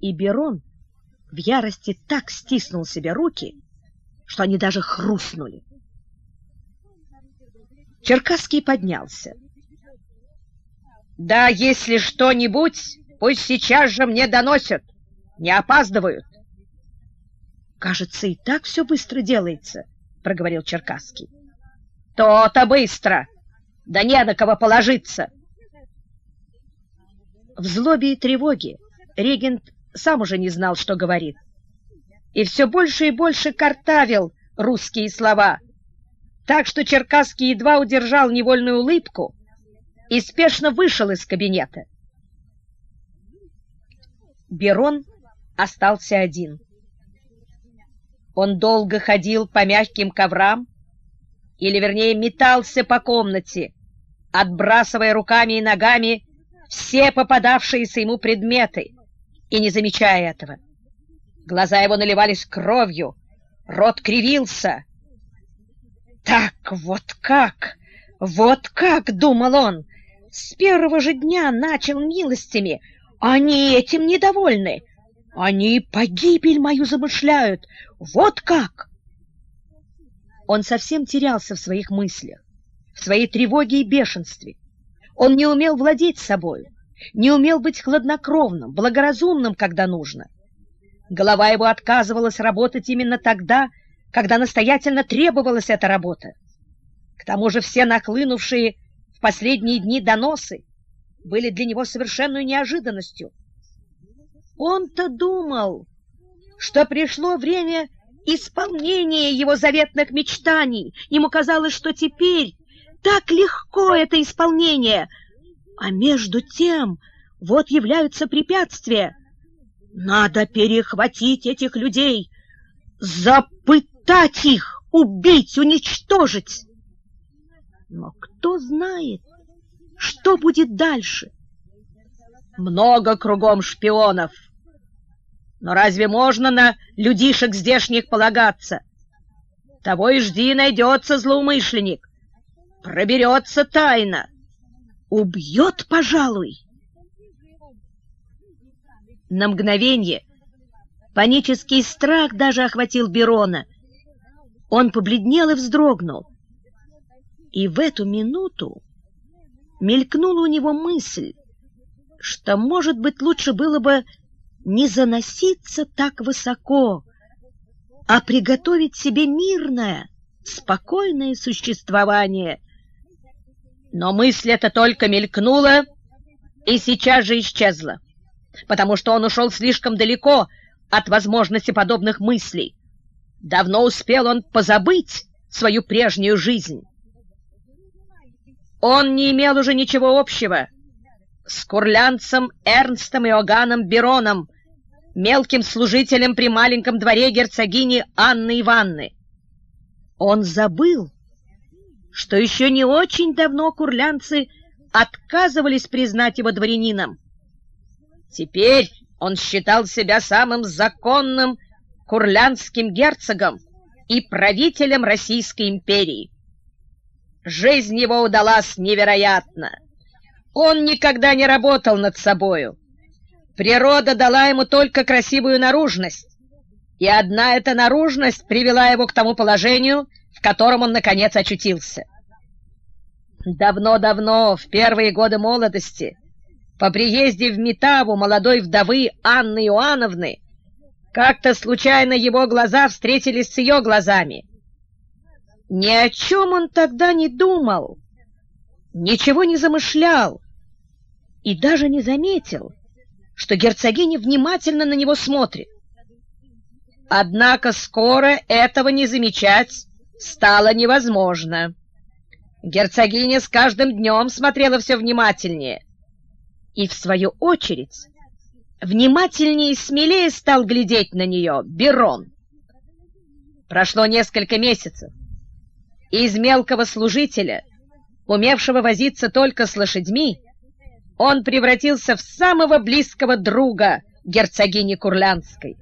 И Берон в ярости так стиснул себе руки, что они даже хрустнули. Черкасский поднялся. «Да, если что-нибудь, пусть сейчас же мне доносят, не опаздывают». «Кажется, и так все быстро делается», — проговорил Черкасский. «То-то быстро! Да не на кого положиться!» В злобе и тревоге регент сам уже не знал, что говорит, и все больше и больше картавил русские слова, так что Черкасский едва удержал невольную улыбку и спешно вышел из кабинета. Берон остался один. Он долго ходил по мягким коврам, или, вернее, метался по комнате, отбрасывая руками и ногами все попадавшиеся ему предметы, и не замечая этого. Глаза его наливались кровью, рот кривился. «Так вот как! Вот как!» — думал он. «С первого же дня начал милостями. Они этим недовольны. Они погибель мою замышляют. Вот как!» Он совсем терялся в своих мыслях, в своей тревоге и бешенстве. Он не умел владеть собою, не умел быть хладнокровным, благоразумным, когда нужно. Голова его отказывалась работать именно тогда, когда настоятельно требовалась эта работа. К тому же все нахлынувшие в последние дни доносы были для него совершенной неожиданностью. Он-то думал, что пришло время исполнения его заветных мечтаний. Ему казалось, что теперь так легко это исполнение, а между тем вот являются препятствия. Надо перехватить этих людей, запытать их, убить, уничтожить. Но кто знает, что будет дальше? Много кругом шпионов. Но разве можно на людишек здешних полагаться? Того и жди, найдется злоумышленник. Проберется тайна. Убьет, пожалуй. На мгновение панический страх даже охватил Берона. Он побледнел и вздрогнул. И в эту минуту мелькнула у него мысль, что, может быть, лучше было бы не заноситься так высоко, а приготовить себе мирное, спокойное существование. Но мысль эта только мелькнула и сейчас же исчезла, потому что он ушел слишком далеко от возможности подобных мыслей. Давно успел он позабыть свою прежнюю жизнь. Он не имел уже ничего общего с курлянцем Эрнстом Иоганном Бероном, мелким служителем при маленьком дворе герцогини Анны Ивановны. Он забыл, что еще не очень давно курлянцы отказывались признать его дворянином. Теперь он считал себя самым законным курлянским герцогом и правителем Российской империи. Жизнь его удалась невероятно. Он никогда не работал над собою. Природа дала ему только красивую наружность, и одна эта наружность привела его к тому положению, в котором он, наконец, очутился. Давно-давно, в первые годы молодости, по приезде в Метаву молодой вдовы Анны Иоанновны, как-то случайно его глаза встретились с ее глазами. Ни о чем он тогда не думал, ничего не замышлял и даже не заметил, что герцогиня внимательно на него смотрит. Однако скоро этого не замечать стало невозможно. Герцогиня с каждым днем смотрела все внимательнее. И, в свою очередь, внимательнее и смелее стал глядеть на нее Берон. Прошло несколько месяцев, и из мелкого служителя, умевшего возиться только с лошадьми, он превратился в самого близкого друга герцогини Курлянской.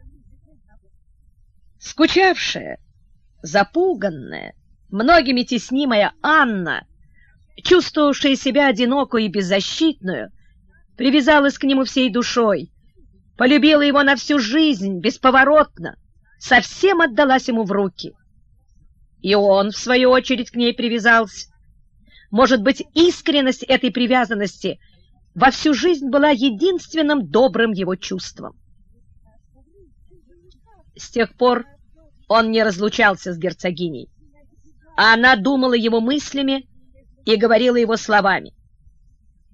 Скучавшая, запуганная, многими теснимая Анна, чувствовавшая себя одинокую и беззащитную, привязалась к нему всей душой, полюбила его на всю жизнь, бесповоротно, совсем отдалась ему в руки. И он, в свою очередь, к ней привязался. Может быть, искренность этой привязанности во всю жизнь была единственным добрым его чувством. С тех пор он не разлучался с герцогиней, а она думала его мыслями и говорила его словами.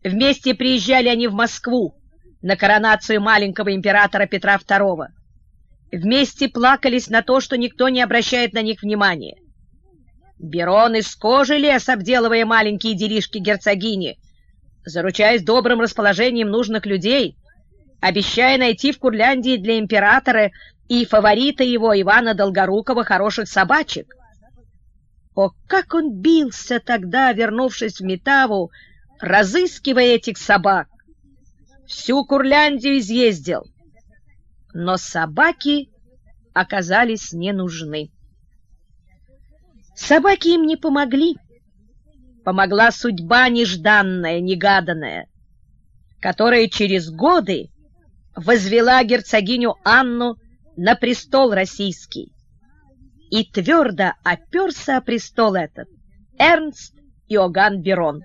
Вместе приезжали они в Москву на коронацию маленького императора Петра II. Вместе плакались на то, что никто не обращает на них внимания. Берон из кожи лес, обделывая маленькие делишки герцогини, заручаясь добрым расположением нужных людей, обещая найти в Курляндии для императора и фаворита его Ивана Долгорукова хороших собачек. О, как он бился тогда, вернувшись в Метаву, разыскивая этих собак! Всю Курляндию изъездил, но собаки оказались не нужны. Собаки им не помогли. Помогла судьба нежданная, негаданная, которая через годы возвела герцогиню Анну на престол российский. И твердо оперся о престол этот Эрнст Иоганн Берон.